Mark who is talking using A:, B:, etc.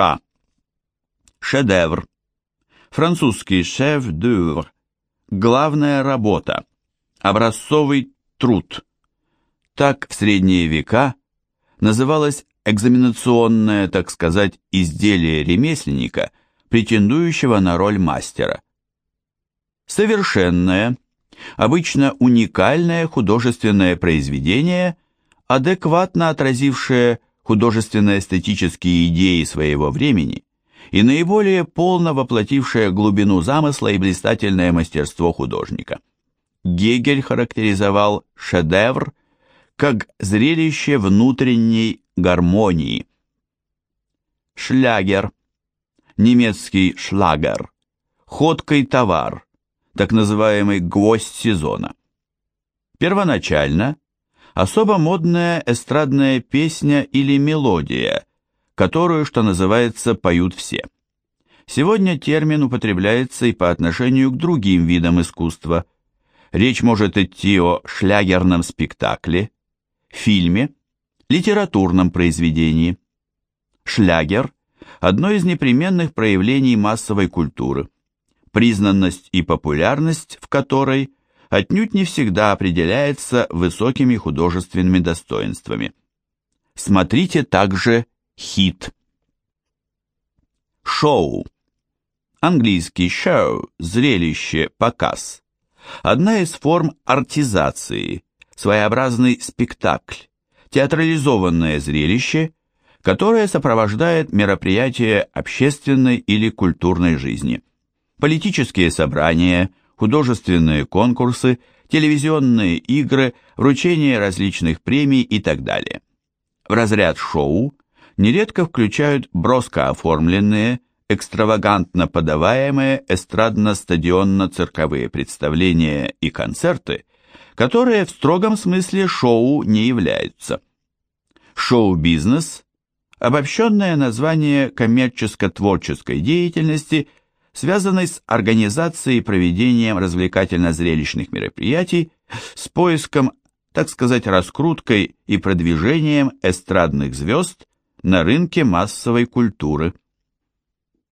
A: Ша. Шедевр. Французский шеф-д'œuvre. Главная работа. Образцовый труд. Так в средние века называлось экзаменационное, так сказать, изделие ремесленника, претендующего на роль мастера. Совершенное, обычно уникальное художественное произведение, адекватно отразившее художественно-эстетические идеи своего времени и наиболее полно воплотившее глубину замысла и блистательное мастерство художника. Гегель характеризовал шедевр как зрелище внутренней гармонии. Шлягер, немецкий шлагер, ходкий товар, так называемый гвоздь сезона. Первоначально особо модная эстрадная песня или мелодия, которую, что называется, поют все. Сегодня термин употребляется и по отношению к другим видам искусства. Речь может идти о шлягерном спектакле, фильме, литературном произведении. Шлягер – одно из непременных проявлений массовой культуры, признанность и популярность в которой отнюдь не всегда определяется высокими художественными достоинствами. Смотрите также хит. Шоу. Английский show – зрелище, показ. Одна из форм артизации, своеобразный спектакль, театрализованное зрелище, которое сопровождает мероприятие общественной или культурной жизни. Политические собрания, художественные конкурсы, телевизионные игры, вручение различных премий и так далее. В разряд шоу нередко включают броско оформленные, экстравагантно подаваемые эстрадно-стадионно-цирковые представления и концерты, которые в строгом смысле шоу не являются. Шоу-бизнес – обобщенное название коммерческо-творческой деятельности, связанной с организацией и проведением развлекательно-зрелищных мероприятий, с поиском, так сказать, раскруткой и продвижением эстрадных звезд на рынке массовой культуры –